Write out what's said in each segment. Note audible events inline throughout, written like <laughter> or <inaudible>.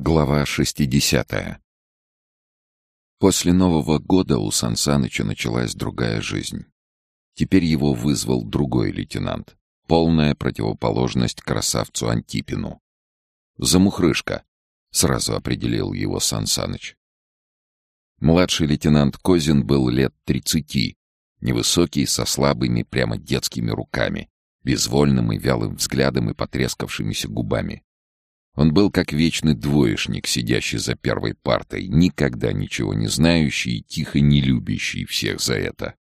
Глава 60 После Нового года у Сансаныча началась другая жизнь. Теперь его вызвал другой лейтенант. Полная противоположность красавцу Антипину. «Замухрышка», — сразу определил его Сансаныч. Младший лейтенант Козин был лет тридцати, невысокий, со слабыми, прямо детскими руками, безвольным и вялым взглядом и потрескавшимися губами. Он был как вечный двоечник, сидящий за первой партой, никогда ничего не знающий и тихо не любящий всех за это.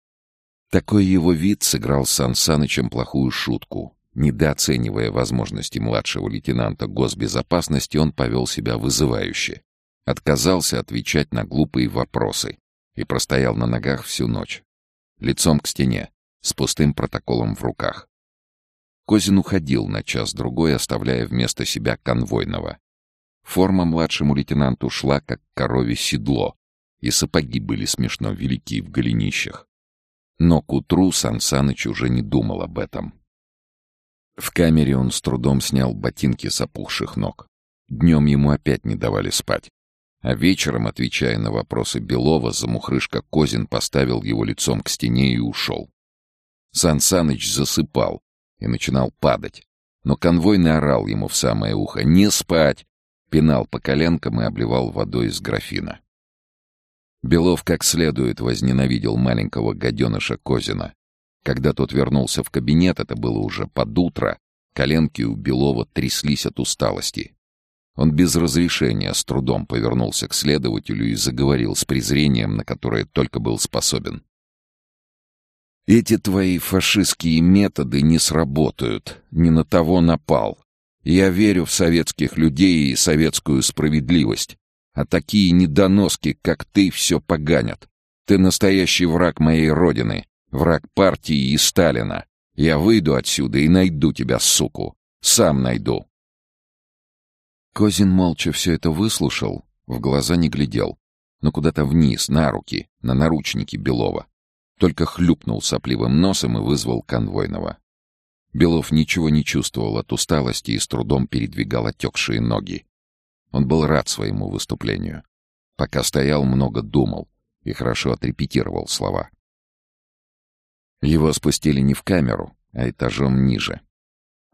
Такой его вид сыграл Сан Санычем плохую шутку. Недооценивая возможности младшего лейтенанта госбезопасности, он повел себя вызывающе. Отказался отвечать на глупые вопросы и простоял на ногах всю ночь. Лицом к стене, с пустым протоколом в руках. Козин уходил на час-другой, оставляя вместо себя конвойного. Форма младшему лейтенанту шла, как корове седло, и сапоги были смешно велики в голенищах. Но к утру Сансаныч уже не думал об этом. В камере он с трудом снял ботинки с опухших ног. Днем ему опять не давали спать. А вечером, отвечая на вопросы Белова, замухрышка Козин поставил его лицом к стене и ушел. Сансаныч засыпал, и начинал падать. Но конвойный орал ему в самое ухо «Не спать!» пинал по коленкам и обливал водой из графина. Белов как следует возненавидел маленького гаденыша Козина. Когда тот вернулся в кабинет, это было уже под утро, коленки у Белова тряслись от усталости. Он без разрешения с трудом повернулся к следователю и заговорил с презрением, на которое только был способен. Эти твои фашистские методы не сработают. Не на того напал. Я верю в советских людей и советскую справедливость. А такие недоноски, как ты, все поганят. Ты настоящий враг моей родины, враг партии и Сталина. Я выйду отсюда и найду тебя, суку. Сам найду. Козин молча все это выслушал, в глаза не глядел, но куда-то вниз, на руки, на наручники Белова. Только хлюпнул сопливым носом и вызвал конвойного. Белов ничего не чувствовал от усталости и с трудом передвигал отекшие ноги. Он был рад своему выступлению. Пока стоял, много думал и хорошо отрепетировал слова. Его спустили не в камеру, а этажом ниже.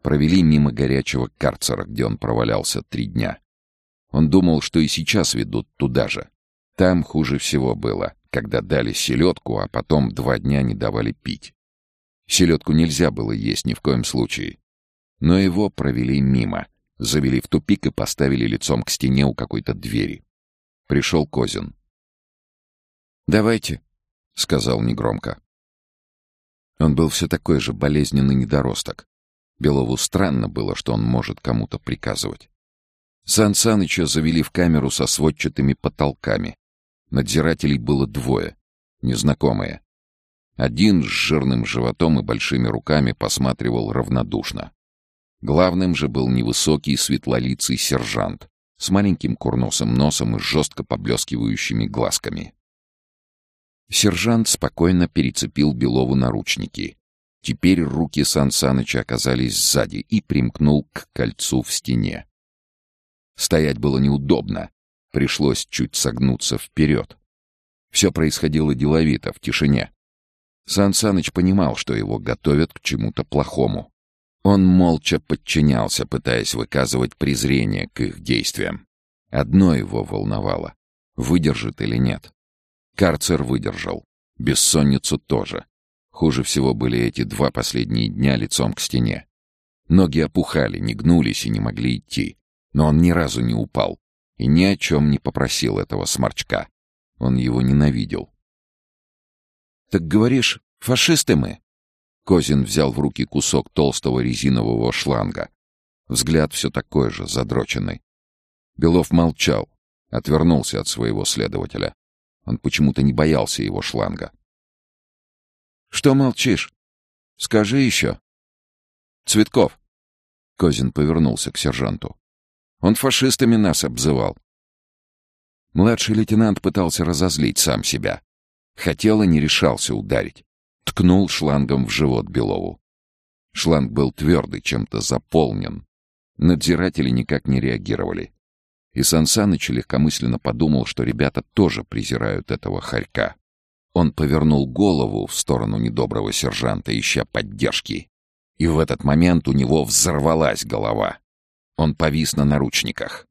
Провели мимо горячего карцера, где он провалялся три дня. Он думал, что и сейчас ведут туда же. Там хуже всего было когда дали селедку, а потом два дня не давали пить. Селедку нельзя было есть ни в коем случае. Но его провели мимо, завели в тупик и поставили лицом к стене у какой-то двери. Пришел Козин. «Давайте», — сказал негромко. Он был все такой же болезненный недоросток. Белову странно было, что он может кому-то приказывать. Сан Саныча завели в камеру со сводчатыми потолками, Надзирателей было двое, незнакомые. Один с жирным животом и большими руками посматривал равнодушно. Главным же был невысокий светлолицый сержант с маленьким курносым носом и жестко поблескивающими глазками. Сержант спокойно перецепил Белову наручники. Теперь руки Сан Саныча оказались сзади и примкнул к кольцу в стене. Стоять было неудобно, Пришлось чуть согнуться вперед. Все происходило деловито, в тишине. Сан Саныч понимал, что его готовят к чему-то плохому. Он молча подчинялся, пытаясь выказывать презрение к их действиям. Одно его волновало — выдержит или нет. Карцер выдержал. Бессонницу тоже. Хуже всего были эти два последние дня лицом к стене. Ноги опухали, не гнулись и не могли идти. Но он ни разу не упал и ни о чем не попросил этого сморчка. Он его ненавидел. «Так говоришь, фашисты мы?» Козин взял в руки кусок толстого резинового шланга. Взгляд все такой же, задроченный. Белов молчал, отвернулся от своего следователя. Он почему-то не боялся его шланга. «Что молчишь? Скажи еще». «Цветков». Козин повернулся к сержанту. Он фашистами нас обзывал. Младший лейтенант пытался разозлить сам себя. Хотел и не решался ударить. Ткнул шлангом в живот Белову. Шланг был твердый, чем-то заполнен. Надзиратели никак не реагировали. И Сансаныч легкомысленно подумал, что ребята тоже презирают этого хорька. Он повернул голову в сторону недоброго сержанта, ища поддержки. И в этот момент у него взорвалась голова. Он повис на наручниках.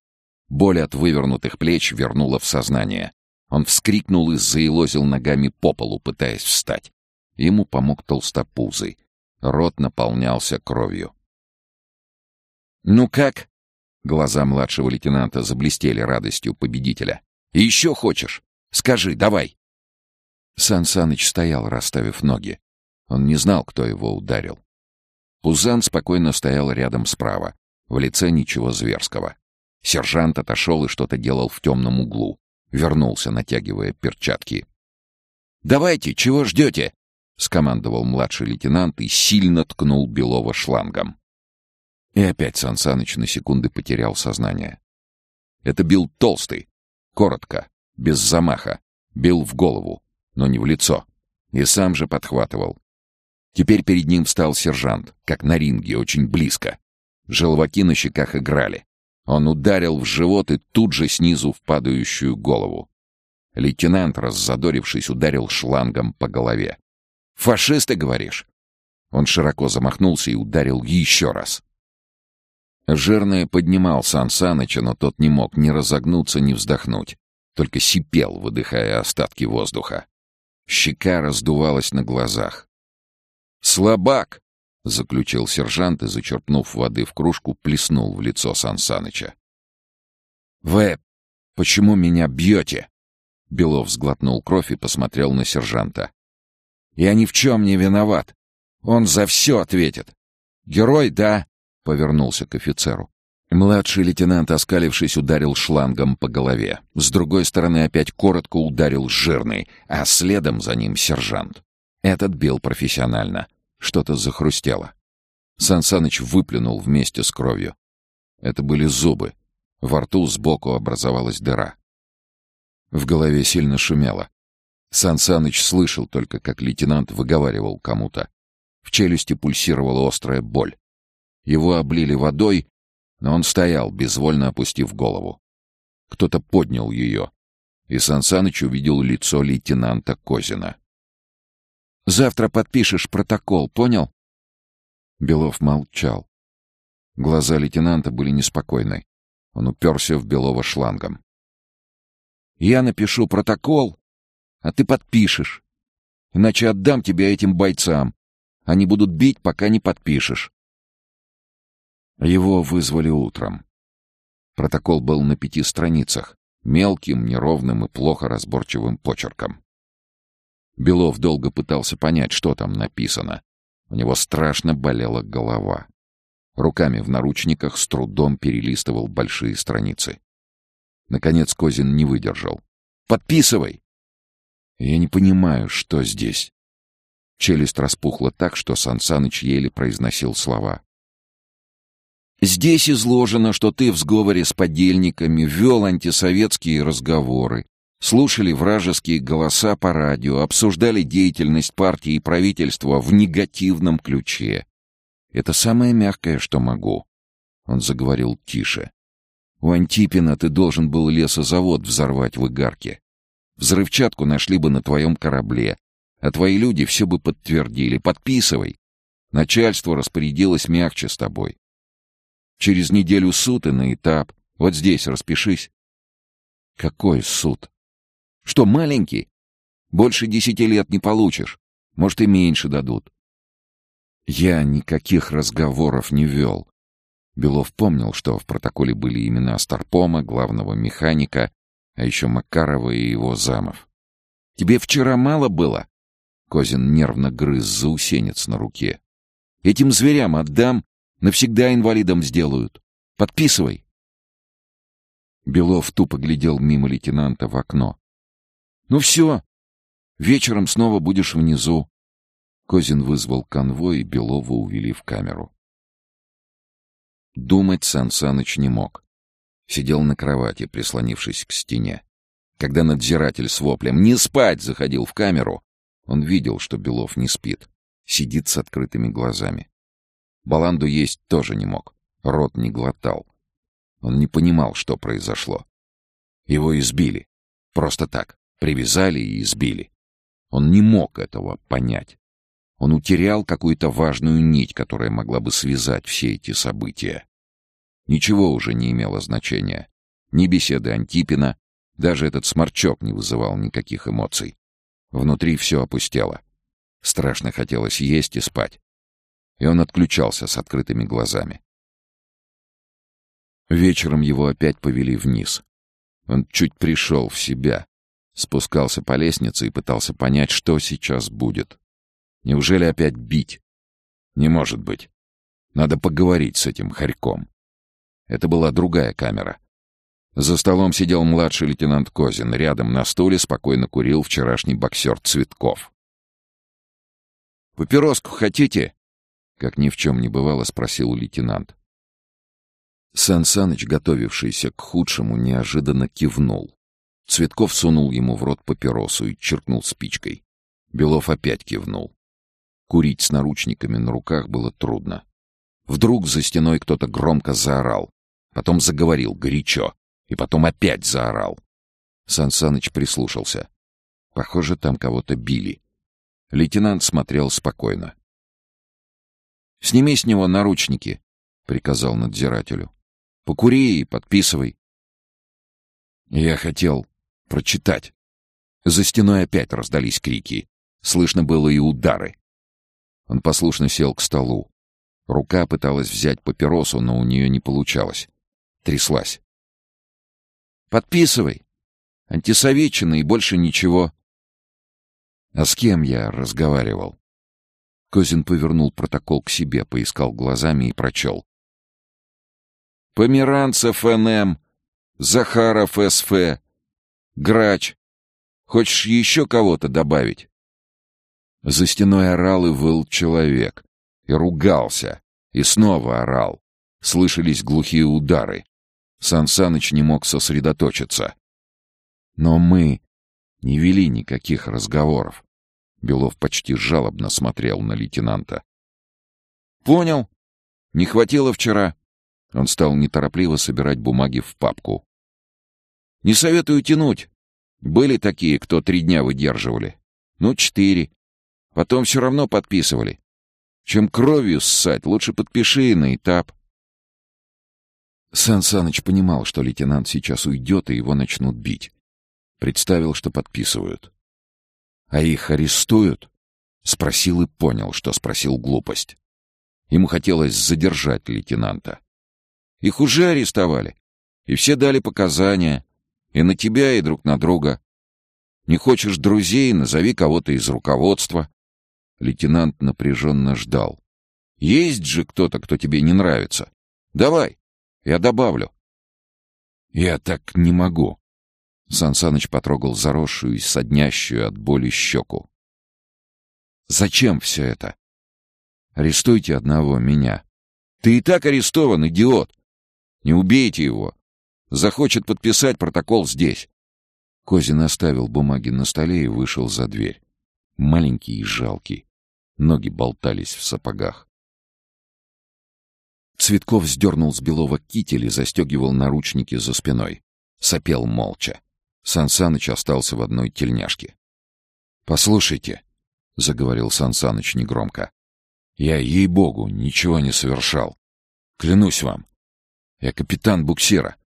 Боль от вывернутых плеч вернула в сознание. Он вскрикнул и заилозил ногами по полу, пытаясь встать. Ему помог толстопузый. Рот наполнялся кровью. «Ну как?» Глаза младшего лейтенанта заблестели радостью победителя. еще хочешь? Скажи, давай!» Сан Саныч стоял, расставив ноги. Он не знал, кто его ударил. Пузан спокойно стоял рядом справа. В лице ничего зверского. Сержант отошел и что-то делал в темном углу. Вернулся, натягивая перчатки. «Давайте, чего ждете?» — скомандовал младший лейтенант и сильно ткнул Белова шлангом. И опять Сансаныч на секунды потерял сознание. Это бил толстый, коротко, без замаха, бил в голову, но не в лицо. И сам же подхватывал. Теперь перед ним встал сержант, как на ринге, очень близко. Желваки на щеках играли. Он ударил в живот и тут же снизу в падающую голову. Лейтенант, раззадорившись, ударил шлангом по голове. «Фашисты, говоришь?» Он широко замахнулся и ударил еще раз. Жирный поднимал Сан Саныча, но тот не мог ни разогнуться, ни вздохнуть. Только сипел, выдыхая остатки воздуха. Щека раздувалась на глазах. «Слабак!» — заключил сержант и, зачерпнув воды в кружку, плеснул в лицо Сан Саныча. «Вы почему меня бьете?» Белов сглотнул кровь и посмотрел на сержанта. «Я ни в чем не виноват. Он за все ответит. Герой, да?» — повернулся к офицеру. Младший лейтенант, оскалившись, ударил шлангом по голове. С другой стороны опять коротко ударил жирный, а следом за ним сержант. Этот бил профессионально. Что-то захрустело. Сансаныч выплюнул вместе с кровью. Это были зубы. Во рту сбоку образовалась дыра. В голове сильно шумело. Сансаныч слышал только, как лейтенант выговаривал кому-то. В челюсти пульсировала острая боль. Его облили водой, но он стоял, безвольно опустив голову. Кто-то поднял ее, и Сансаныч увидел лицо лейтенанта Козина. Завтра подпишешь протокол, понял?» Белов молчал. Глаза лейтенанта были неспокойны. Он уперся в Белова шлангом. «Я напишу протокол, а ты подпишешь. Иначе отдам тебя этим бойцам. Они будут бить, пока не подпишешь». Его вызвали утром. Протокол был на пяти страницах, мелким, неровным и плохо разборчивым почерком. Белов долго пытался понять, что там написано. У него страшно болела голова. Руками в наручниках с трудом перелистывал большие страницы. Наконец Козин не выдержал. «Подписывай!» «Я не понимаю, что здесь». Челюсть распухла так, что Сансаныч еле произносил слова. «Здесь изложено, что ты в сговоре с подельниками вел антисоветские разговоры, слушали вражеские голоса по радио, обсуждали деятельность партии и правительства в негативном ключе. Это самое мягкое, что могу. Он заговорил тише. У Антипина ты должен был лесозавод взорвать в Игарке. Взрывчатку нашли бы на твоем корабле, а твои люди все бы подтвердили. Подписывай. Начальство распорядилось мягче с тобой. Через неделю суд и на этап. Вот здесь распишись. Какой суд? Что, маленький? Больше десяти лет не получишь. Может, и меньше дадут. Я никаких разговоров не вел. Белов помнил, что в протоколе были имена Старпома, главного механика, а еще Макарова и его замов. «Тебе вчера мало было?» Козин нервно грыз заусенец на руке. «Этим зверям отдам, навсегда инвалидом сделают. Подписывай!» Белов тупо глядел мимо лейтенанта в окно. «Ну все, вечером снова будешь внизу». Козин вызвал конвой, и Белова увели в камеру. Думать Сан Саныч не мог. Сидел на кровати, прислонившись к стене. Когда надзиратель с воплем «Не спать!» заходил в камеру, он видел, что Белов не спит. Сидит с открытыми глазами. Баланду есть тоже не мог. Рот не глотал. Он не понимал, что произошло. Его избили. Просто так. Привязали и избили. Он не мог этого понять. Он утерял какую-то важную нить, которая могла бы связать все эти события. Ничего уже не имело значения. Ни беседы Антипина, даже этот сморчок не вызывал никаких эмоций. Внутри все опустело. Страшно хотелось есть и спать. И он отключался с открытыми глазами. Вечером его опять повели вниз. Он чуть пришел в себя, спускался по лестнице и пытался понять, что сейчас будет. Неужели опять бить? Не может быть. Надо поговорить с этим хорьком. Это была другая камера. За столом сидел младший лейтенант Козин. Рядом на стуле спокойно курил вчерашний боксер Цветков. «Папироску хотите?» Как ни в чем не бывало, спросил лейтенант. Сан Саныч, готовившийся к худшему, неожиданно кивнул. Цветков сунул ему в рот папиросу и чиркнул спичкой. Белов опять кивнул. Курить с наручниками на руках было трудно. Вдруг за стеной кто-то громко заорал. Потом заговорил горячо. И потом опять заорал. Сан Саныч прислушался. Похоже, там кого-то били. Лейтенант смотрел спокойно. «Сними с него наручники», — приказал надзирателю. «Покури и подписывай». Я хотел прочитать. За стеной опять раздались крики. Слышно было и удары. Он послушно сел к столу. Рука пыталась взять папиросу, но у нее не получалось. Тряслась. Подписывай. Антисоветчина и больше ничего. А с кем я разговаривал? Козин повернул протокол к себе, поискал глазами и прочел. Померанцев НМ, Захаров СФ, Грач. Хочешь еще кого-то добавить? За стеной орал и выл человек. И ругался. И снова орал. Слышались глухие удары. Сан Саныч не мог сосредоточиться. Но мы не вели никаких разговоров. Белов почти жалобно смотрел на лейтенанта. «Понял. Не хватило вчера». Он стал неторопливо собирать бумаги в папку. «Не советую тянуть. Были такие, кто три дня выдерживали. Ну, четыре. Потом все равно подписывали. Чем кровью ссать, лучше подпиши на этап. Сан Саныч понимал, что лейтенант сейчас уйдет, и его начнут бить. Представил, что подписывают. «А их арестуют?» Спросил и понял, что спросил глупость. Ему хотелось задержать лейтенанта. «Их уже арестовали, и все дали показания, и на тебя, и друг на друга. Не хочешь друзей, назови кого-то из руководства». Лейтенант напряженно ждал. «Есть же кто-то, кто тебе не нравится. Давай, я добавлю. Я так не могу. Сан Саныч потрогал заросшую и соднящую от боли щеку. Зачем все это? Арестуйте одного меня. Ты и так арестован, идиот. Не убейте его. Захочет подписать протокол здесь. Козин оставил бумаги на столе и вышел за дверь. Маленький и жалкий. Ноги болтались в сапогах. Цветков сдернул с белого китель и застегивал наручники за спиной. Сопел молча. Сансаныч остался в одной тельняшке. «Послушайте», — заговорил Сансаныч негромко, — «я, ей-богу, ничего не совершал. Клянусь вам. Я капитан буксира.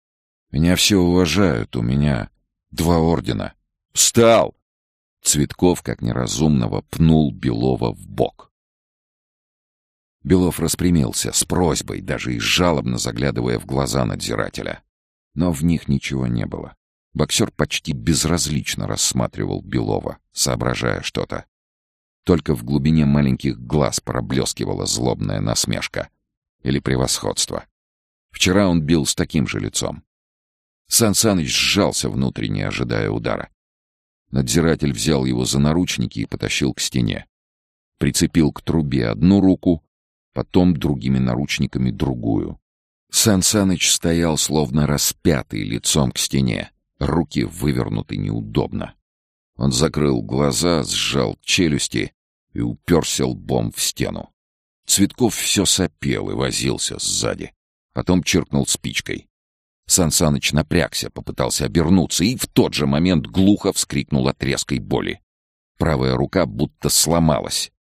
Меня все уважают, у меня два ордена. Встал!» Цветков, как неразумного, пнул Белова в бок. Белов распрямился с просьбой, даже и жалобно заглядывая в глаза надзирателя. Но в них ничего не было. Боксер почти безразлично рассматривал Белова, соображая что-то. Только в глубине маленьких глаз проблескивала злобная насмешка. Или превосходство. Вчера он бил с таким же лицом. Сан Саныч сжался внутренне, ожидая удара. Надзиратель взял его за наручники и потащил к стене. Прицепил к трубе одну руку, потом другими наручниками другую. Сан Саныч стоял словно распятый лицом к стене, руки вывернуты неудобно. Он закрыл глаза, сжал челюсти и уперся лбом в стену. Цветков все сопел и возился сзади. Потом чиркнул спичкой. Сансаныч напрягся, попытался обернуться и в тот же момент глухо вскрикнул от резкой боли. Правая рука будто сломалась.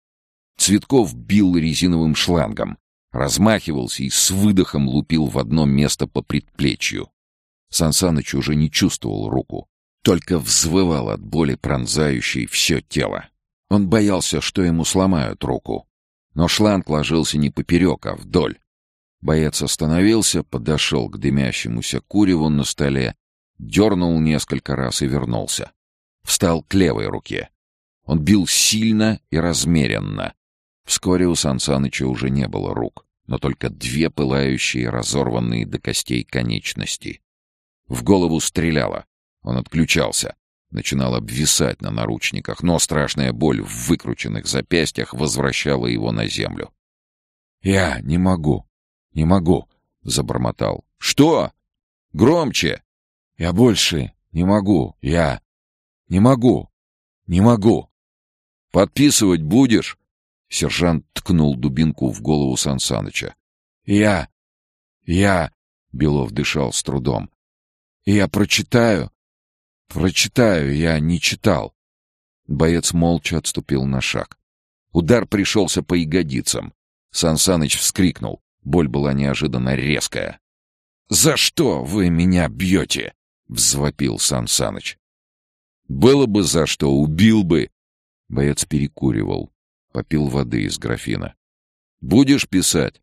Цветков бил резиновым шлангом, размахивался и с выдохом лупил в одно место по предплечью. Сансаныч уже не чувствовал руку, только взвывал от боли, пронзающей все тело. Он боялся, что ему сломают руку. Но шланг ложился не поперек, а вдоль. Боец остановился, подошел к дымящемуся куреву на столе, дернул несколько раз и вернулся. Встал к левой руке. Он бил сильно и размеренно. Вскоре у Сансаныча уже не было рук, но только две пылающие, разорванные до костей конечности. В голову стреляло. Он отключался. Начинал обвисать на наручниках, но страшная боль в выкрученных запястьях возвращала его на землю. «Я не могу», «Не могу», — забормотал. «Что? Громче!» «Я больше не могу. Я не могу. Не могу». «Подписывать будешь?» Сержант ткнул дубинку в голову Сансаныча. «Я... я...» — Белов дышал с трудом. «Я прочитаю. Прочитаю. Я не читал». Боец молча отступил на шаг. Удар пришелся по ягодицам. Сансаныч вскрикнул. Боль была неожиданно резкая. «За что вы меня бьете?» — взвопил Сан Саныч. «Было бы за что, убил бы!» Боец перекуривал, попил воды из графина. «Будешь писать?»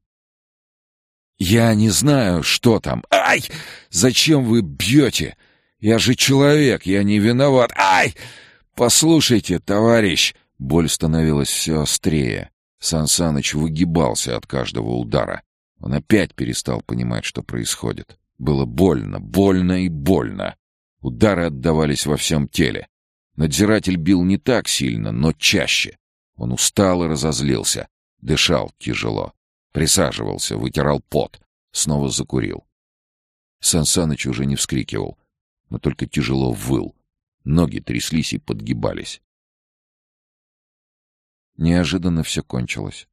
«Я не знаю, что там. Ай! Зачем вы бьете? Я же человек, я не виноват. Ай! Послушайте, товарищ!» Боль становилась все острее. Сан Саныч выгибался от каждого удара. Он опять перестал понимать, что происходит. Было больно, больно и больно. Удары отдавались во всем теле. Надзиратель бил не так сильно, но чаще. Он устал и разозлился. Дышал тяжело. Присаживался, вытирал пот. Снова закурил. Сансаныч уже не вскрикивал, но только тяжело выл. Ноги тряслись и подгибались. Неожиданно все кончилось.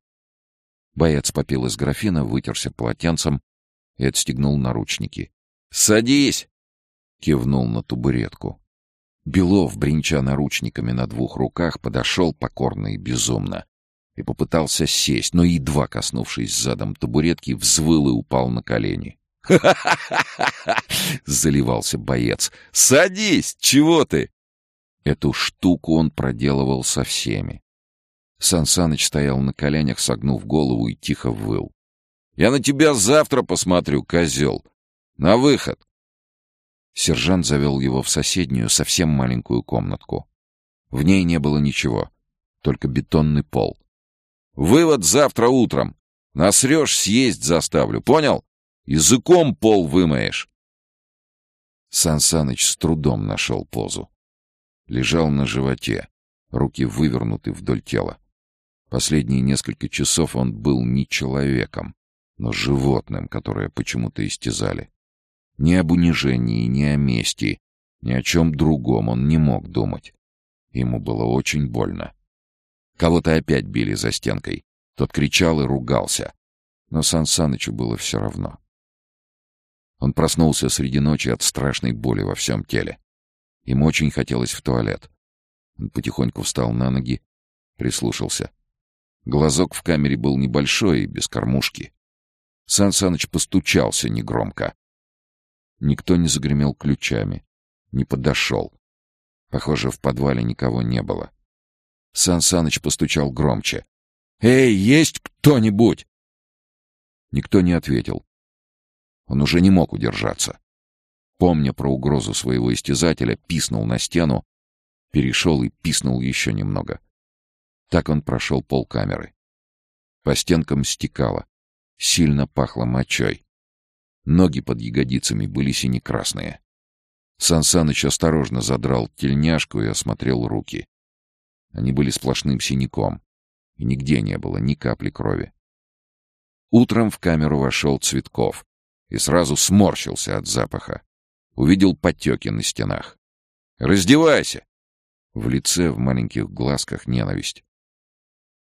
Боец попил из графина, вытерся полотенцем и отстегнул наручники. «Садись!» — кивнул на табуретку. Белов, бренча наручниками на двух руках, подошел покорно и безумно и попытался сесть, но, едва коснувшись задом табуретки, взвыл и упал на колени. «Ха-ха-ха-ха!» <laughs> — заливался боец. «Садись! Чего ты?» Эту штуку он проделывал со всеми. Сансаныч стоял на коленях, согнув голову и тихо выл. «Я на тебя завтра посмотрю, козел! На выход!» Сержант завел его в соседнюю, совсем маленькую комнатку. В ней не было ничего, только бетонный пол. «Вывод завтра утром! Насрешь, съесть заставлю, понял? Языком пол вымоешь!» Сансаныч с трудом нашел позу. Лежал на животе, руки вывернуты вдоль тела. Последние несколько часов он был не человеком, но животным, которое почему-то истязали. Ни об унижении, ни о мести, ни о чем другом он не мог думать. Ему было очень больно. Кого-то опять били за стенкой. Тот кричал и ругался. Но Сан Санычу было все равно. Он проснулся среди ночи от страшной боли во всем теле. Ему очень хотелось в туалет. Он потихоньку встал на ноги, прислушался. Глазок в камере был небольшой и без кормушки. Сан Саныч постучался негромко. Никто не загремел ключами, не подошел. Похоже, в подвале никого не было. Сан Саныч постучал громче. «Эй, есть кто-нибудь?» Никто не ответил. Он уже не мог удержаться. Помня про угрозу своего истязателя, писнул на стену, перешел и писнул еще немного. Так он прошел полкамеры. По стенкам стекало. Сильно пахло мочой. Ноги под ягодицами были сине-красные. Сансаныч осторожно задрал тельняшку и осмотрел руки. Они были сплошным синяком, и нигде не было ни капли крови. Утром в камеру вошел Цветков и сразу сморщился от запаха. Увидел потеки на стенах. «Раздевайся!» В лице, в маленьких глазках ненависть.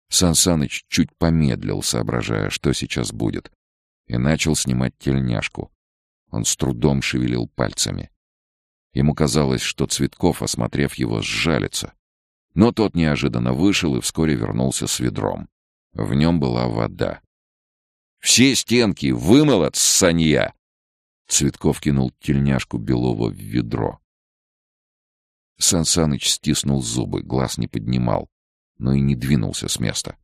Сансаныч чуть помедлил, соображая, что сейчас будет, и начал снимать тельняшку. Он с трудом шевелил пальцами. Ему казалось, что Цветков, осмотрев его, сжалится. Но тот неожиданно вышел и вскоре вернулся с ведром. В нем была вода. «Все стенки вымыл санья!» Цветков кинул тельняшку Белова в ведро. Сансаныч стиснул зубы, глаз не поднимал, но и не двинулся с места.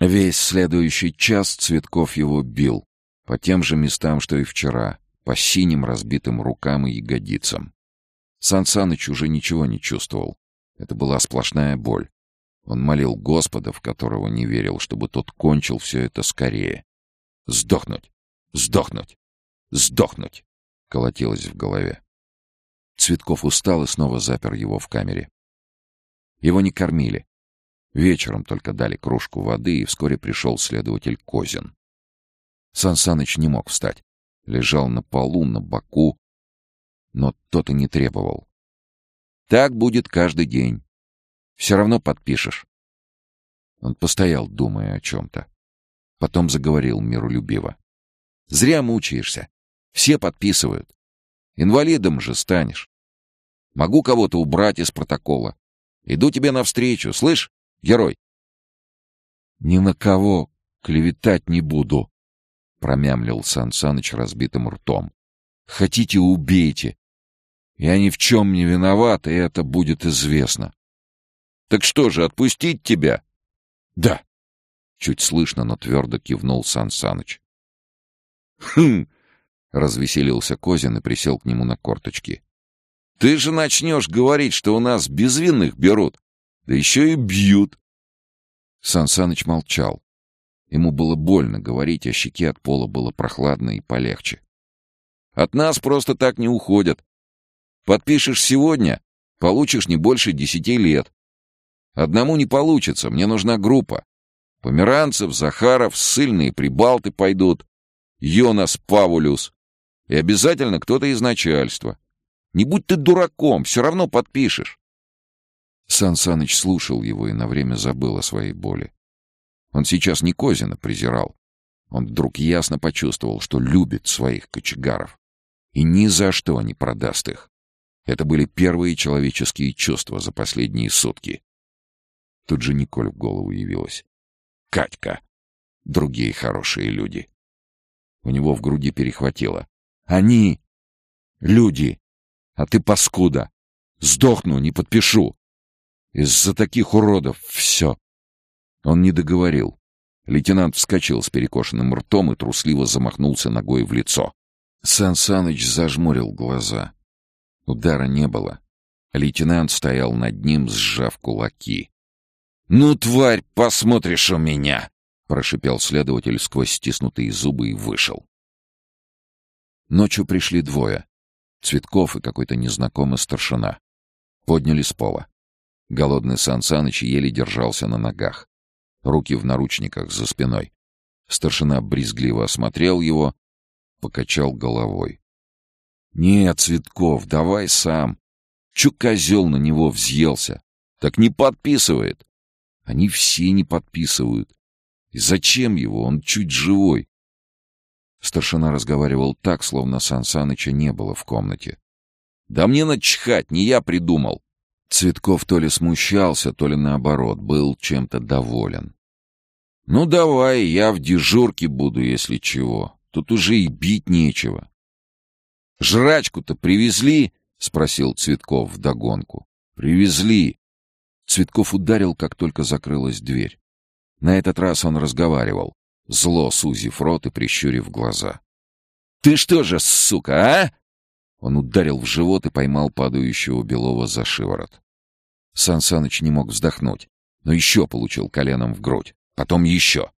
Весь следующий час Цветков его бил, по тем же местам, что и вчера, по синим разбитым рукам и ягодицам. Сан Саныч уже ничего не чувствовал. Это была сплошная боль. Он молил Господа, в которого не верил, чтобы тот кончил все это скорее. «Сдохнуть! Сдохнуть! Сдохнуть!» — колотилось в голове. Цветков устал и снова запер его в камере. Его не кормили. Вечером только дали кружку воды, и вскоре пришел следователь Козин. Сан Саныч не мог встать. Лежал на полу, на боку, но тот и не требовал. «Так будет каждый день. Все равно подпишешь». Он постоял, думая о чем-то. Потом заговорил миролюбиво. «Зря мучаешься. Все подписывают. Инвалидом же станешь. Могу кого-то убрать из протокола. Иду тебе навстречу, слышь, герой?» «Ни на кого клеветать не буду», — промямлил Сан Саныч разбитым ртом. «Хотите — убейте. Я ни в чем не виноват, и это будет известно». «Так что же, отпустить тебя?» «Да», — чуть слышно, но твердо кивнул Сан Саныч. «Хм!» — развеселился Козин и присел к нему на корточки. «Ты же начнешь говорить, что у нас безвинных берут, да еще и бьют!» Сан Саныч молчал. Ему было больно говорить, а щеке от пола было прохладно и полегче. «От нас просто так не уходят. Подпишешь сегодня — получишь не больше десяти лет. Одному не получится, мне нужна группа. Померанцев, Захаров, ссыльные прибалты пойдут, Йонас Павулюс. И обязательно кто-то из начальства. Не будь ты дураком, все равно подпишешь. Сан Саныч слушал его и на время забыл о своей боли. Он сейчас не Козина презирал. Он вдруг ясно почувствовал, что любит своих кочегаров. И ни за что не продаст их. Это были первые человеческие чувства за последние сутки. Тут же Николь в голову явилась. Катька. Другие хорошие люди. У него в груди перехватило. Они — люди, а ты паскуда. Сдохну, не подпишу. Из-за таких уродов все. Он не договорил. Лейтенант вскочил с перекошенным ртом и трусливо замахнулся ногой в лицо. Сан Саныч зажмурил глаза. Удара не было. Лейтенант стоял над ним, сжав кулаки. «Ну, тварь, посмотришь у меня!» — прошипел следователь сквозь стиснутые зубы и вышел. Ночью пришли двое. Цветков и какой-то незнакомый старшина. Подняли с пола. Голодный Сан Саныч еле держался на ногах. Руки в наручниках за спиной. Старшина брезгливо осмотрел его, покачал головой. «Нет, Цветков, давай сам. Чё козел на него взъелся? Так не подписывает. Они все не подписывают. И зачем его? Он чуть живой. Старшина разговаривал так, словно Сан Саныча не было в комнате. «Да мне начхать, не я придумал!» Цветков то ли смущался, то ли наоборот, был чем-то доволен. «Ну давай, я в дежурке буду, если чего. Тут уже и бить нечего». «Жрачку-то привезли?» — спросил Цветков вдогонку. «Привезли». Цветков ударил, как только закрылась дверь. На этот раз он разговаривал, зло сузив рот и прищурив глаза. «Ты что же, сука, а?» Он ударил в живот и поймал падающего Белова за шиворот. Сан Саныч не мог вздохнуть, но еще получил коленом в грудь. Потом еще.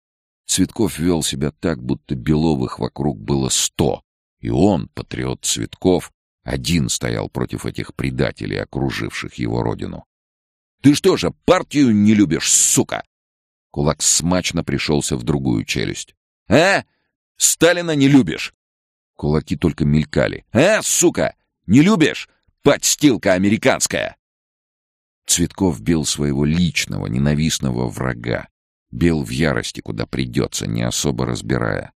Цветков вел себя так, будто Беловых вокруг было сто, и он, патриот Цветков, один стоял против этих предателей, окруживших его родину. «Ты что же, партию не любишь, сука?» Кулак смачно пришелся в другую челюсть. «А? Сталина не любишь?» Кулаки только мелькали. «А, сука, не любишь? Подстилка американская!» Цветков бил своего личного, ненавистного врага. Бил в ярости, куда придется, не особо разбирая.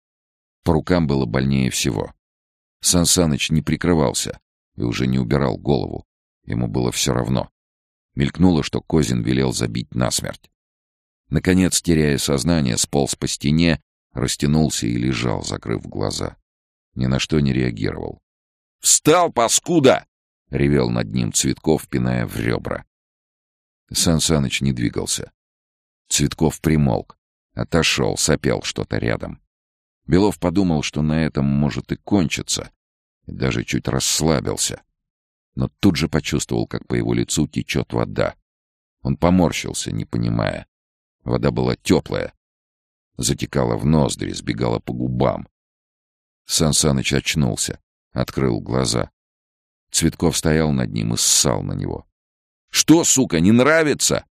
По рукам было больнее всего. Сансаныч не прикрывался и уже не убирал голову. Ему было все равно. Мелькнуло, что Козин велел забить насмерть. Наконец, теряя сознание, сполз по стене, растянулся и лежал, закрыв глаза. Ни на что не реагировал. «Встал, паскуда!» — ревел над ним Цветков, пиная в ребра. Сан Саныч не двигался. Цветков примолк. Отошел, сопел что-то рядом. Белов подумал, что на этом может и кончиться, и даже чуть расслабился. Но тут же почувствовал, как по его лицу течет вода. Он поморщился, не понимая. Вода была теплая. Затекала в ноздри, сбегала по губам. Сан Саныч очнулся, открыл глаза. Цветков стоял над ним и ссал на него. «Что, сука, не нравится?»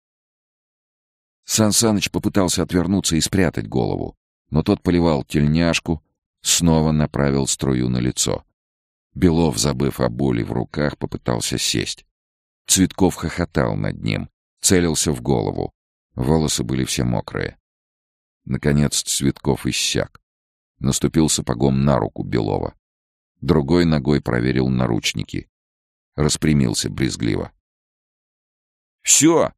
Сан Саныч попытался отвернуться и спрятать голову, но тот поливал тельняшку, снова направил струю на лицо. Белов, забыв о боли в руках, попытался сесть. Цветков хохотал над ним, целился в голову. Волосы были все мокрые. Наконец Цветков иссяк. Наступил сапогом на руку Белова. Другой ногой проверил наручники. Распрямился брезгливо. «Все!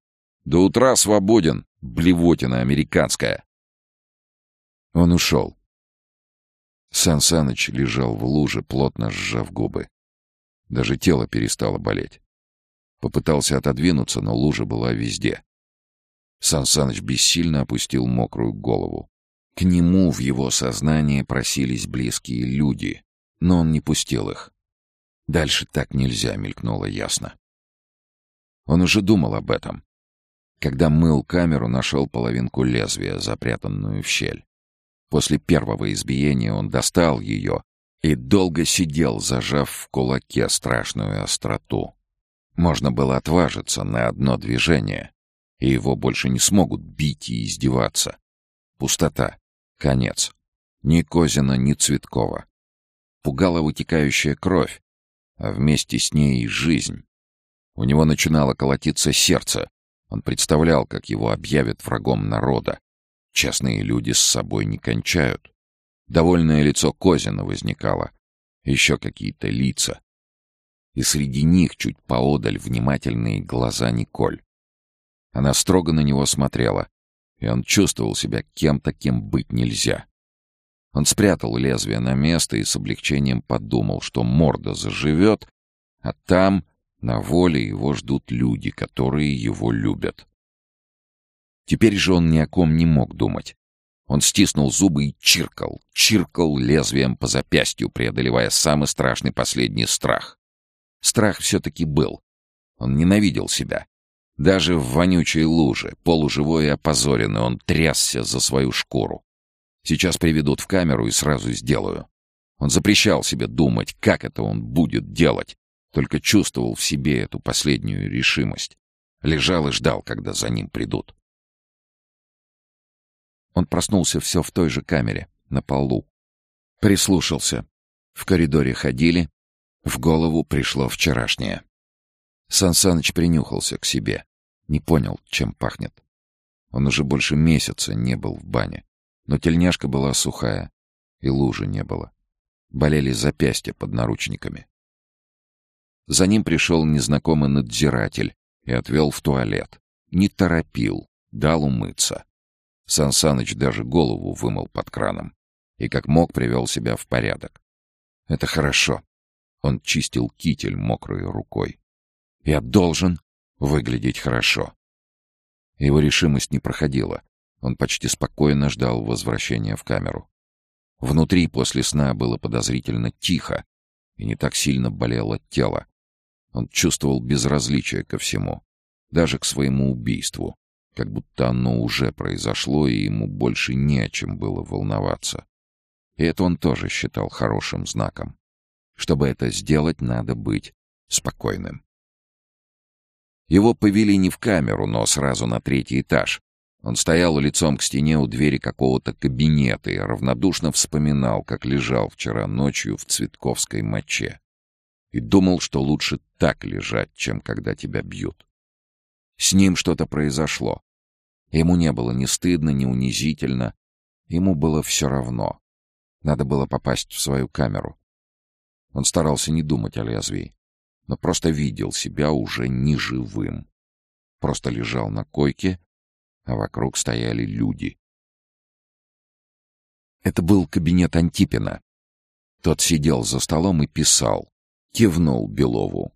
До утра свободен, блевотина американская!» Он ушел. Сан Саныч лежал в луже, плотно сжав губы. Даже тело перестало болеть. Попытался отодвинуться, но лужа была везде. Сан Саныч бессильно опустил мокрую голову. К нему в его сознание просились близкие люди, но он не пустил их. Дальше так нельзя, мелькнуло ясно. Он уже думал об этом. Когда мыл камеру, нашел половинку лезвия, запрятанную в щель. После первого избиения он достал ее и долго сидел, зажав в кулаке страшную остроту. Можно было отважиться на одно движение, и его больше не смогут бить и издеваться. Пустота. Конец. Ни Козина, ни Цветкова. Пугала вытекающая кровь, а вместе с ней и жизнь. У него начинало колотиться сердце. Он представлял, как его объявят врагом народа, Честные люди с собой не кончают. Довольное лицо Козина возникало. Еще какие-то лица. И среди них чуть поодаль внимательные глаза Николь. Она строго на него смотрела, и он чувствовал себя кем-то, кем быть нельзя. Он спрятал лезвие на место и с облегчением подумал, что морда заживет, а там, на воле, его ждут люди, которые его любят. Теперь же он ни о ком не мог думать. Он стиснул зубы и чиркал, чиркал лезвием по запястью, преодолевая самый страшный последний страх. Страх все-таки был. Он ненавидел себя. Даже в вонючей луже, полуживой и опозоренный, он трясся за свою шкуру. Сейчас приведут в камеру и сразу сделаю. Он запрещал себе думать, как это он будет делать, только чувствовал в себе эту последнюю решимость. Лежал и ждал, когда за ним придут. Он проснулся все в той же камере, на полу. Прислушался. В коридоре ходили. В голову пришло вчерашнее. Сансаныч принюхался к себе. Не понял, чем пахнет. Он уже больше месяца не был в бане. Но тельняшка была сухая, и лужи не было. Болели запястья под наручниками. За ним пришел незнакомый надзиратель и отвел в туалет. Не торопил, дал умыться. Сансаныч даже голову вымыл под краном и как мог привел себя в порядок. Это хорошо. Он чистил китель мокрой рукой. Я должен выглядеть хорошо. Его решимость не проходила. Он почти спокойно ждал возвращения в камеру. Внутри после сна было подозрительно тихо, и не так сильно болело тело. Он чувствовал безразличие ко всему, даже к своему убийству как будто оно уже произошло, и ему больше не о чем было волноваться. И это он тоже считал хорошим знаком. Чтобы это сделать, надо быть спокойным. Его повели не в камеру, но сразу на третий этаж. Он стоял лицом к стене у двери какого-то кабинета и равнодушно вспоминал, как лежал вчера ночью в цветковской моче. И думал, что лучше так лежать, чем когда тебя бьют. С ним что-то произошло. Ему не было ни стыдно, ни унизительно. Ему было все равно. Надо было попасть в свою камеру. Он старался не думать о лезвии, но просто видел себя уже неживым. Просто лежал на койке, а вокруг стояли люди. Это был кабинет Антипина. Тот сидел за столом и писал. Кивнул Белову.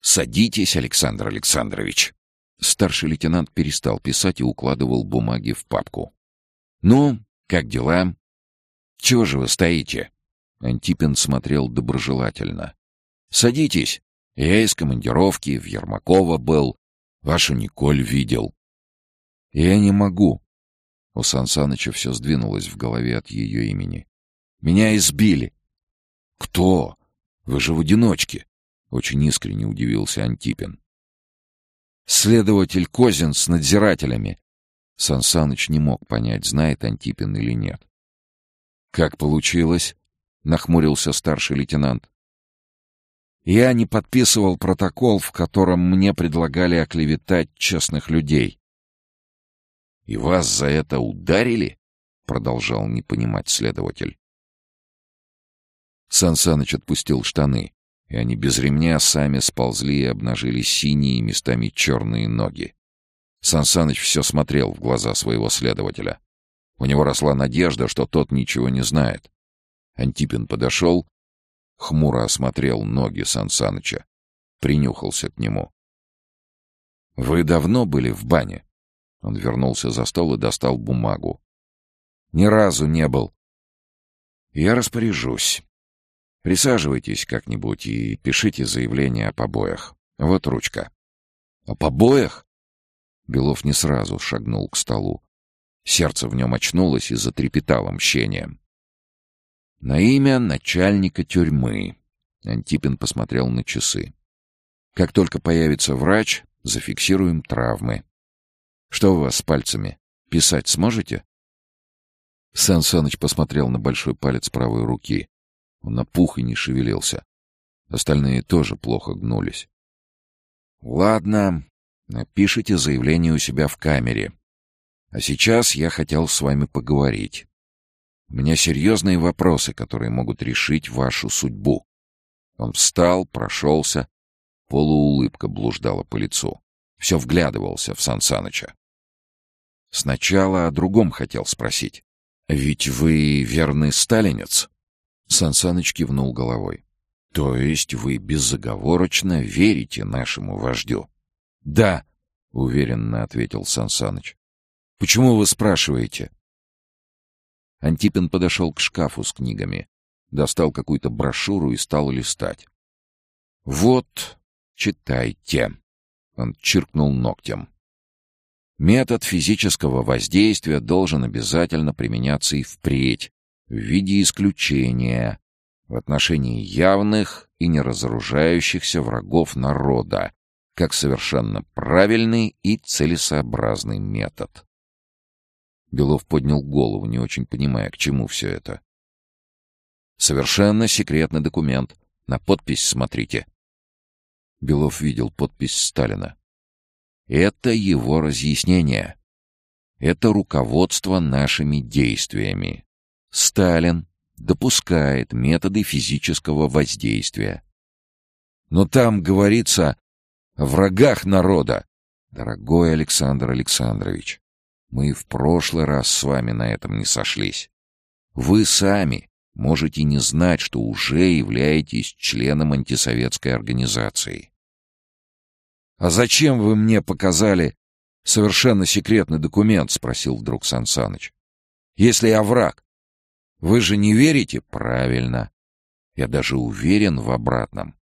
«Садитесь, Александр Александрович». Старший лейтенант перестал писать и укладывал бумаги в папку. «Ну, как дела?» «Чего же вы стоите?» Антипин смотрел доброжелательно. «Садитесь. Я из командировки, в Ермакова был. Вашу Николь видел». «Я не могу». У Сансаныча все сдвинулось в голове от ее имени. «Меня избили». «Кто? Вы же в одиночке». Очень искренне удивился Антипин. «Следователь Козин с надзирателями». Сансаныч не мог понять, знает Антипин или нет. «Как получилось?» — нахмурился старший лейтенант. «Я не подписывал протокол, в котором мне предлагали оклеветать честных людей». «И вас за это ударили?» — продолжал не понимать следователь. Сан Саныч отпустил штаны, и они без ремня сами сползли и обнажили синие местами черные ноги. Сан Саныч все смотрел в глаза своего следователя. У него росла надежда, что тот ничего не знает. Антипин подошел, хмуро осмотрел ноги Сансаныча, принюхался к нему. «Вы давно были в бане?» Он вернулся за стол и достал бумагу. «Ни разу не был». «Я распоряжусь. Присаживайтесь как-нибудь и пишите заявление о побоях. Вот ручка». «О побоях?» Белов не сразу шагнул к столу. Сердце в нем очнулось и затрепетало мщением. На имя начальника тюрьмы. Антипин посмотрел на часы. Как только появится врач, зафиксируем травмы. Что у вас с пальцами? Писать сможете? Сан Саныч посмотрел на большой палец правой руки. Он напух и не шевелился. Остальные тоже плохо гнулись. «Ладно, напишите заявление у себя в камере. А сейчас я хотел с вами поговорить. У меня серьезные вопросы, которые могут решить вашу судьбу. Он встал, прошелся. Полуулыбка блуждала по лицу. Все вглядывался в Сан Саныча. Сначала о другом хотел спросить. «Ведь вы верный сталинец?» Сан Саныч кивнул головой. «То есть вы безоговорочно верите нашему вождю?» «Да», — уверенно ответил Сан Саныч. «Почему вы спрашиваете?» Антипин подошел к шкафу с книгами, достал какую-то брошюру и стал листать. «Вот, читайте», — он чиркнул ногтем. «Метод физического воздействия должен обязательно применяться и впредь, в виде исключения, в отношении явных и неразоружающихся врагов народа, как совершенно правильный и целесообразный метод. Белов поднял голову, не очень понимая, к чему все это. «Совершенно секретный документ. На подпись смотрите». Белов видел подпись Сталина. «Это его разъяснение. Это руководство нашими действиями. Сталин допускает методы физического воздействия. Но там говорится о врагах народа. Дорогой Александр Александрович, мы в прошлый раз с вами на этом не сошлись. Вы сами можете не знать, что уже являетесь членом антисоветской организации. «А зачем вы мне показали совершенно секретный документ?» — спросил вдруг Сансаныч. «Если я враг, вы же не верите?» «Правильно. Я даже уверен в обратном.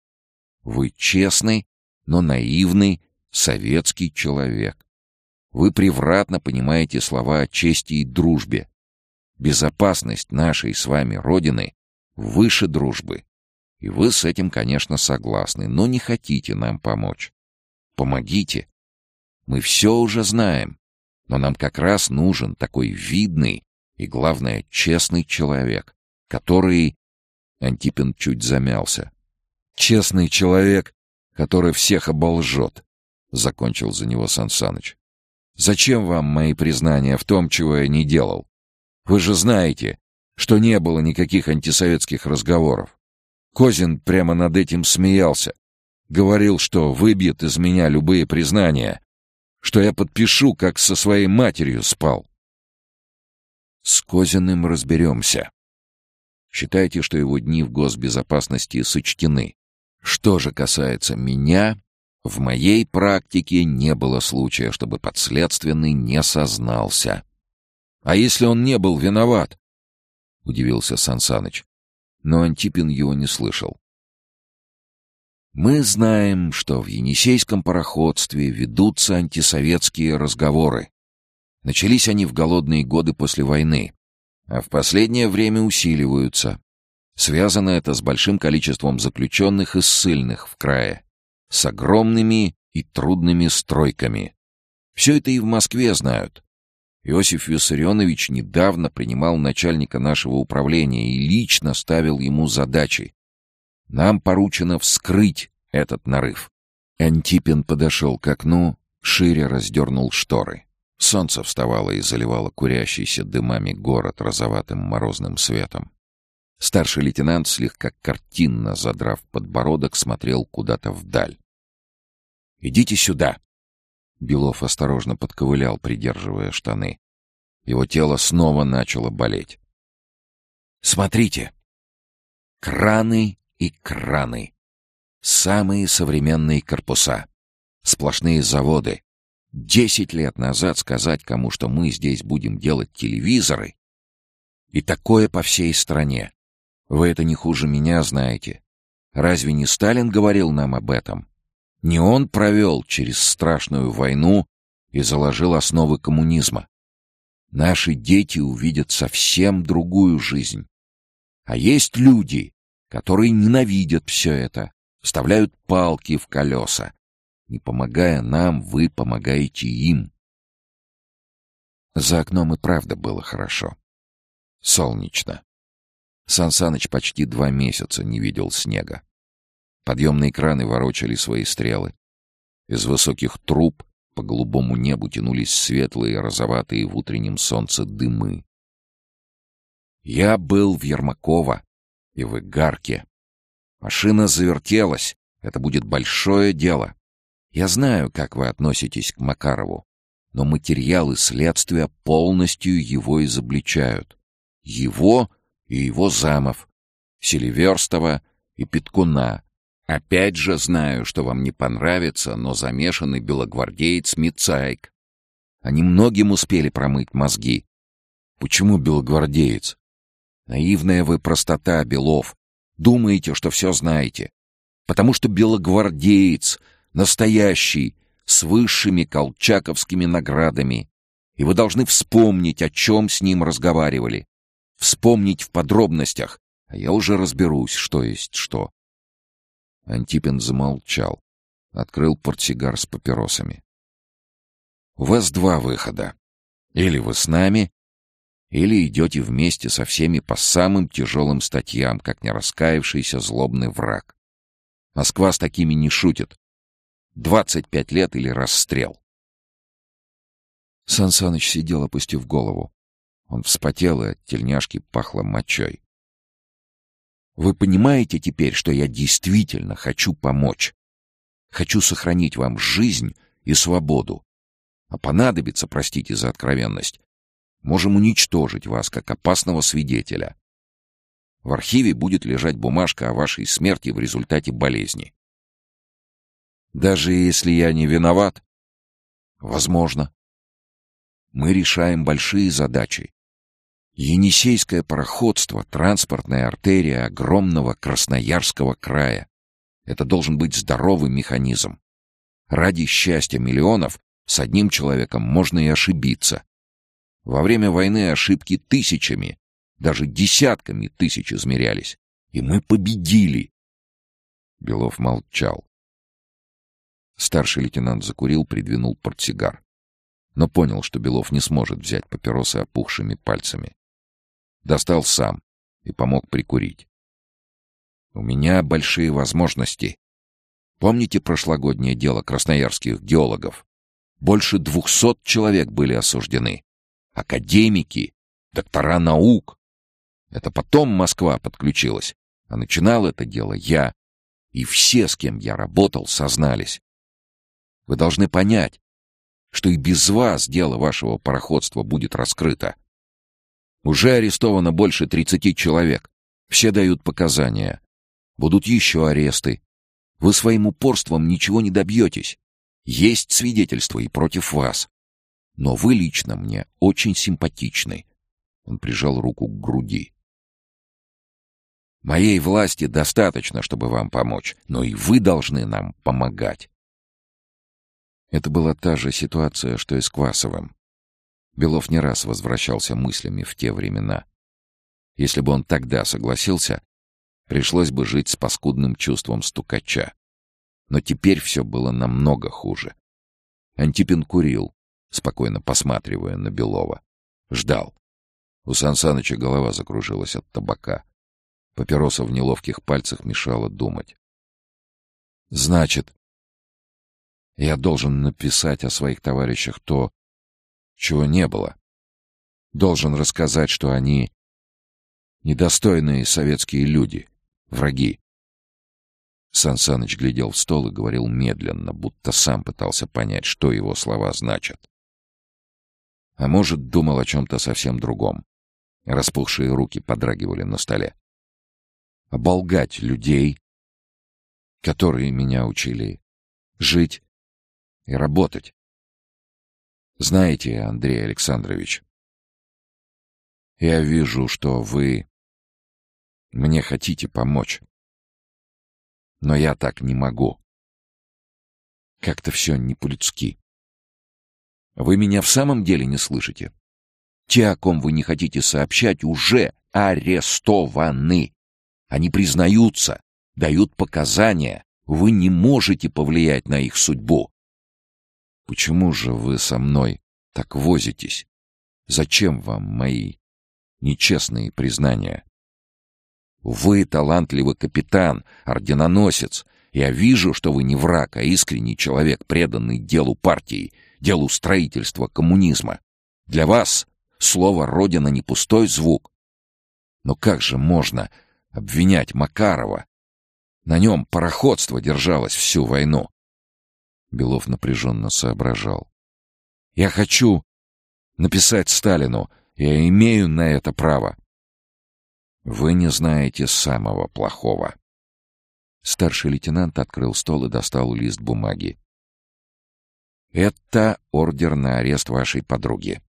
Вы честный, но наивный советский человек. Вы превратно понимаете слова о чести и дружбе. Безопасность нашей с вами Родины выше дружбы. И вы с этим, конечно, согласны, но не хотите нам помочь. Помогите. Мы все уже знаем, но нам как раз нужен такой видный и, главное, честный человек, который... Антипин чуть замялся. Честный человек, который всех оболжет, — закончил за него Сансаныч. Зачем вам мои признания в том, чего я не делал? Вы же знаете, что не было никаких антисоветских разговоров. Козин прямо над этим смеялся. Говорил, что выбьет из меня любые признания, что я подпишу, как со своей матерью спал. С Козиным разберемся. Считайте, что его дни в госбезопасности сочтены. Что же касается меня, в моей практике не было случая, чтобы подследственный не сознался. А если он не был виноват? Удивился Сансаныч. Но Антипин его не слышал. Мы знаем, что в Енисейском пароходстве ведутся антисоветские разговоры. Начались они в голодные годы после войны, а в последнее время усиливаются. Связано это с большим количеством заключенных и ссыльных в крае, с огромными и трудными стройками. Все это и в Москве знают. Иосиф Виссарионович недавно принимал начальника нашего управления и лично ставил ему задачи. Нам поручено вскрыть этот нарыв. Антипин подошел к окну, шире раздернул шторы. Солнце вставало и заливало курящийся дымами город розоватым морозным светом. Старший лейтенант, слегка картинно задрав подбородок, смотрел куда-то вдаль. «Идите сюда!» Белов осторожно подковылял, придерживая штаны. Его тело снова начало болеть. «Смотрите! Краны и краны! Самые современные корпуса! Сплошные заводы! Десять лет назад сказать кому, что мы здесь будем делать телевизоры, и такое по всей стране. Вы это не хуже меня знаете. Разве не Сталин говорил нам об этом? Не он провел через страшную войну и заложил основы коммунизма. Наши дети увидят совсем другую жизнь. А есть люди, которые ненавидят все это, вставляют палки в колеса. Не помогая нам, вы помогаете им. За окном и правда было хорошо. Солнечно. Сансаныч почти два месяца не видел снега. Подъемные краны ворочали свои стрелы. Из высоких труб по голубому небу тянулись светлые, розоватые в утреннем солнце дымы. Я был в Ермакова и в Игарке. Машина завертелась. Это будет большое дело. Я знаю, как вы относитесь к Макарову, но материалы следствия полностью его изобличают. Его и его замов, Селиверстова и Питкуна. Опять же знаю, что вам не понравится, но замешанный белогвардеец Мицайк. Они многим успели промыть мозги. Почему белогвардеец? Наивная вы простота, Белов. Думаете, что все знаете. Потому что белогвардеец, настоящий, с высшими колчаковскими наградами. И вы должны вспомнить, о чем с ним разговаривали вспомнить в подробностях, а я уже разберусь, что есть что. Антипин замолчал, открыл портсигар с папиросами. У вас два выхода. Или вы с нами, или идете вместе со всеми по самым тяжелым статьям, как не раскаявшийся злобный враг. Москва с такими не шутит. Двадцать пять лет или расстрел. Сан сидел, опустив голову. Он вспотел, и от тельняшки пахло мочой. «Вы понимаете теперь, что я действительно хочу помочь? Хочу сохранить вам жизнь и свободу. А понадобится, простите за откровенность, можем уничтожить вас как опасного свидетеля. В архиве будет лежать бумажка о вашей смерти в результате болезни. Даже если я не виноват? Возможно. Мы решаем большие задачи. Енисейское пароходство — транспортная артерия огромного Красноярского края. Это должен быть здоровый механизм. Ради счастья миллионов с одним человеком можно и ошибиться. Во время войны ошибки тысячами, даже десятками тысяч измерялись. И мы победили. Белов молчал. Старший лейтенант закурил, придвинул портсигар. Но понял, что Белов не сможет взять папиросы опухшими пальцами. Достал сам и помог прикурить. У меня большие возможности. Помните прошлогоднее дело красноярских геологов? Больше двухсот человек были осуждены. Академики, доктора наук. Это потом Москва подключилась. А начинал это дело я, и все, с кем я работал, сознались. Вы должны понять, что и без вас дело вашего пароходства будет раскрыто. Уже арестовано больше 30 человек. Все дают показания. Будут еще аресты. Вы своим упорством ничего не добьетесь. Есть свидетельства и против вас. Но вы лично мне очень симпатичны. Он прижал руку к груди. Моей власти достаточно, чтобы вам помочь, но и вы должны нам помогать. Это была та же ситуация, что и с Квасовым. Белов не раз возвращался мыслями в те времена. Если бы он тогда согласился, пришлось бы жить с паскудным чувством стукача. Но теперь все было намного хуже. Антипин курил, спокойно посматривая на Белова. Ждал. У Сансаныча голова закружилась от табака. Папироса в неловких пальцах мешала думать. «Значит, я должен написать о своих товарищах то, чего не было. Должен рассказать, что они недостойные советские люди, враги». Сан глядел в стол и говорил медленно, будто сам пытался понять, что его слова значат. А может, думал о чем-то совсем другом. Распухшие руки подрагивали на столе оболгать людей, которые меня учили жить и работать. Знаете, Андрей Александрович, я вижу, что вы мне хотите помочь. Но я так не могу. Как-то все не по-людски. Вы меня в самом деле не слышите? Те, о ком вы не хотите сообщать, уже арестованы. Они признаются, дают показания. Вы не можете повлиять на их судьбу. Почему же вы со мной так возитесь? Зачем вам мои нечестные признания? Вы талантливый капитан, орденоносец. Я вижу, что вы не враг, а искренний человек, преданный делу партии, делу строительства коммунизма. Для вас слово «Родина» не пустой звук. Но как же можно обвинять Макарова. На нем пароходство держалось всю войну. Белов напряженно соображал. «Я хочу написать Сталину. Я имею на это право». «Вы не знаете самого плохого». Старший лейтенант открыл стол и достал лист бумаги. «Это ордер на арест вашей подруги.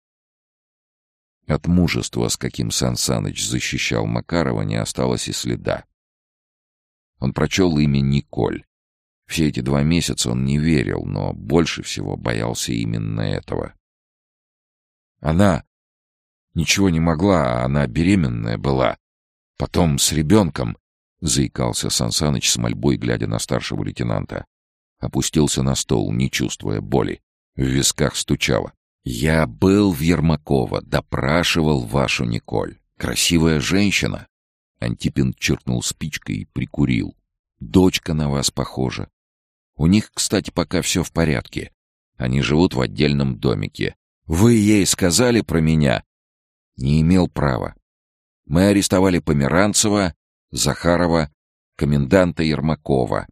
От мужества, с каким Сан защищал Макарова, не осталось и следа. Он прочел имя Николь. Все эти два месяца он не верил, но больше всего боялся именно этого. Она ничего не могла, а она беременная была. Потом с ребенком, — заикался Сансаныч с мольбой, глядя на старшего лейтенанта. Опустился на стол, не чувствуя боли. В висках стучало. «Я был в Ермакова, допрашивал вашу Николь. Красивая женщина». Антипин чиркнул спичкой и прикурил. «Дочка на вас похожа. У них, кстати, пока все в порядке. Они живут в отдельном домике. Вы ей сказали про меня?» «Не имел права. Мы арестовали Померанцева, Захарова, коменданта Ермакова.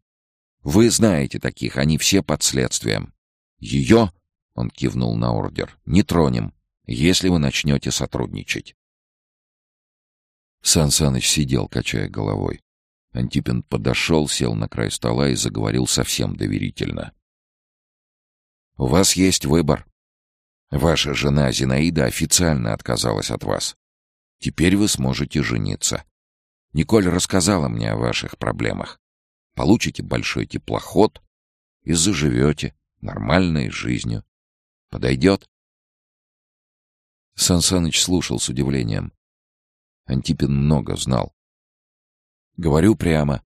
Вы знаете таких, они все под следствием. Ее он кивнул на ордер. «Не тронем, если вы начнете сотрудничать». Сан Саныч сидел, качая головой. Антипин подошел, сел на край стола и заговорил совсем доверительно. «У вас есть выбор. Ваша жена Зинаида официально отказалась от вас. Теперь вы сможете жениться. Николь рассказала мне о ваших проблемах. Получите большой теплоход и заживете нормальной жизнью. Подойдет?» Сансаныч слушал с удивлением. Антипин много знал. «Говорю прямо.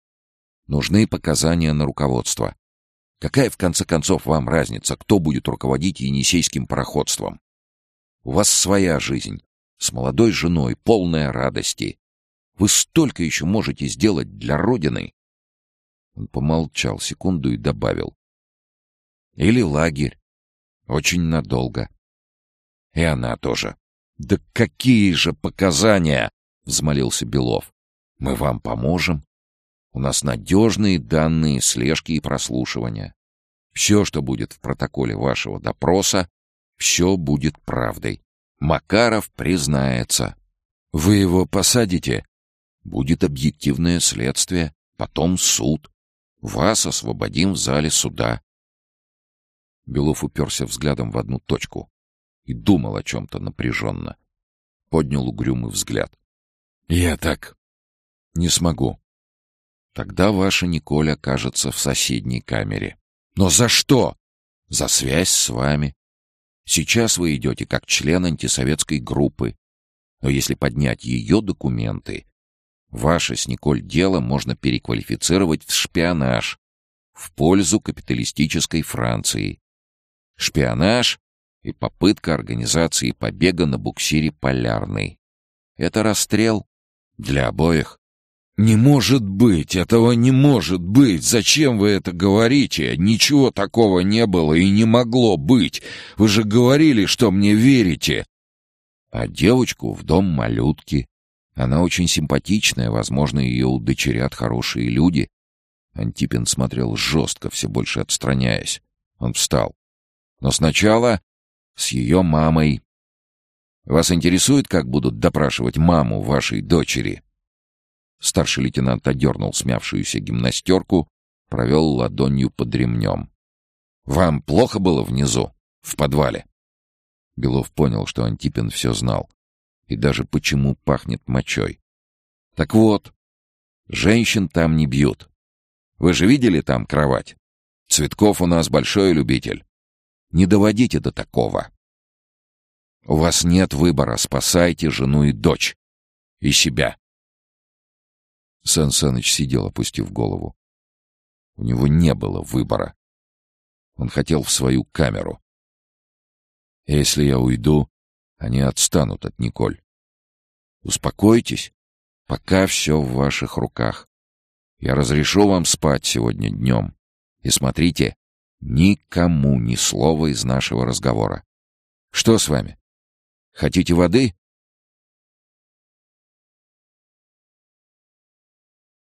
Нужны показания на руководство. Какая, в конце концов, вам разница, кто будет руководить енисейским пароходством? У вас своя жизнь, с молодой женой, полная радости. Вы столько еще можете сделать для Родины!» Он помолчал секунду и добавил. «Или лагерь. Очень надолго. И она тоже. «Да какие же показания!» — взмолился Белов. Мы вам поможем. У нас надежные данные слежки и прослушивания. Все, что будет в протоколе вашего допроса, все будет правдой. Макаров признается. Вы его посадите? Будет объективное следствие, потом суд. Вас освободим в зале суда. Белов уперся взглядом в одну точку и думал о чем-то напряженно. Поднял угрюмый взгляд. «Я так не смогу. Тогда ваша Николь окажется в соседней камере. Но за что? За связь с вами. Сейчас вы идете как член антисоветской группы. Но если поднять ее документы, ваше с Николь дело можно переквалифицировать в шпионаж в пользу капиталистической Франции. Шпионаж и попытка организации побега на буксире «Полярный». Это расстрел для обоих. «Не может быть! Этого не может быть! Зачем вы это говорите? Ничего такого не было и не могло быть! Вы же говорили, что мне верите!» А девочку в дом малютки. Она очень симпатичная, возможно, ее удочерят хорошие люди. Антипин смотрел жестко, все больше отстраняясь. Он встал. Но сначала с ее мамой. Вас интересует, как будут допрашивать маму вашей дочери?» Старший лейтенант одернул смявшуюся гимнастерку, провел ладонью под ремнем. «Вам плохо было внизу, в подвале?» Белов понял, что Антипин все знал. И даже почему пахнет мочой. «Так вот, женщин там не бьют. Вы же видели там кровать? Цветков у нас большой любитель. Не доводите до такого. У вас нет выбора, спасайте жену и дочь. И себя. Сан Саныч сидел, опустив голову. У него не было выбора. Он хотел в свою камеру. Если я уйду, они отстанут от Николь. Успокойтесь, пока все в ваших руках. Я разрешу вам спать сегодня днем. И смотрите, никому ни слова из нашего разговора. Что с вами? Хотите воды?